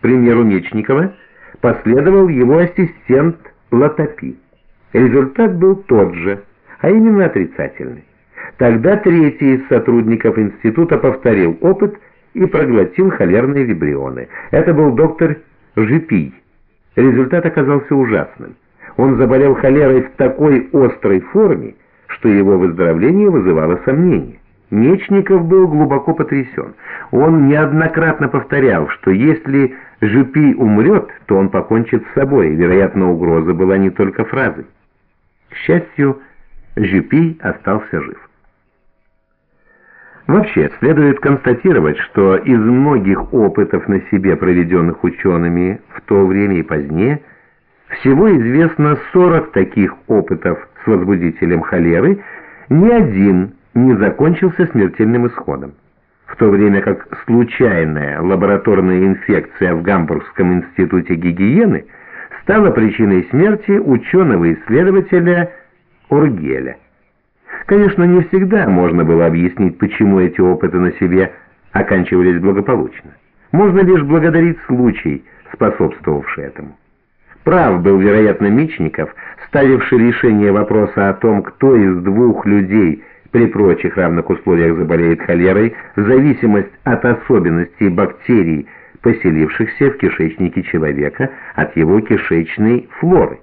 примеру Мечникова, последовал его ассистент Латопи. Результат был тот же, а именно отрицательный. Тогда третий из сотрудников института повторил опыт и проглотил холерные вибрионы. Это был доктор Жипий. Результат оказался ужасным. Он заболел холерой в такой острой форме, что его выздоровление вызывало сомнения. Мечников был глубоко потрясен. Он неоднократно повторял, что если Жипи умрет, то он покончит с собой. Вероятно, угроза была не только фразой. К счастью, Жипи остался жив. Вообще, следует констатировать, что из многих опытов на себе, проведенных учеными в то время и позднее, всего известно 40 таких опытов с возбудителем холеры, ни один не закончился смертельным исходом. В то время как случайная лабораторная инфекция в Гамбургском институте гигиены стала причиной смерти ученого-исследователя Ургеля. Конечно, не всегда можно было объяснить, почему эти опыты на себе оканчивались благополучно. Можно лишь благодарить случай, способствовавший этому. Прав был, вероятно, Мичников, ставивший решение вопроса о том, кто из двух людей при прочих равных условиях заболеет холерой, зависимость от особенностей бактерий, поселившихся в кишечнике человека, от его кишечной флоры.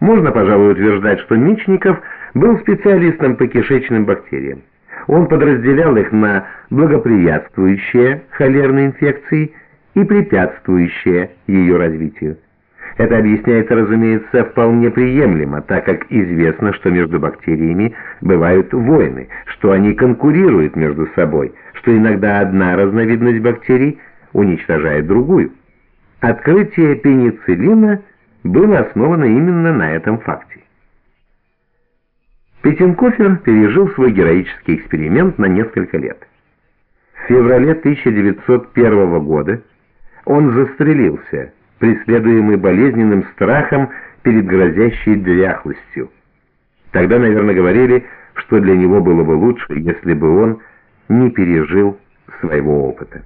Можно, пожалуй, утверждать, что Мичников – был специалистом по кишечным бактериям. Он подразделял их на благоприятствующие холерной инфекции и препятствующие ее развитию. Это объясняется, разумеется, вполне приемлемо, так как известно, что между бактериями бывают войны, что они конкурируют между собой, что иногда одна разновидность бактерий уничтожает другую. Открытие пенициллина было основано именно на этом факте. Петенкофер пережил свой героический эксперимент на несколько лет. В феврале 1901 года он застрелился, преследуемый болезненным страхом перед грозящей дряхлостью. Тогда, наверное, говорили, что для него было бы лучше, если бы он не пережил своего опыта.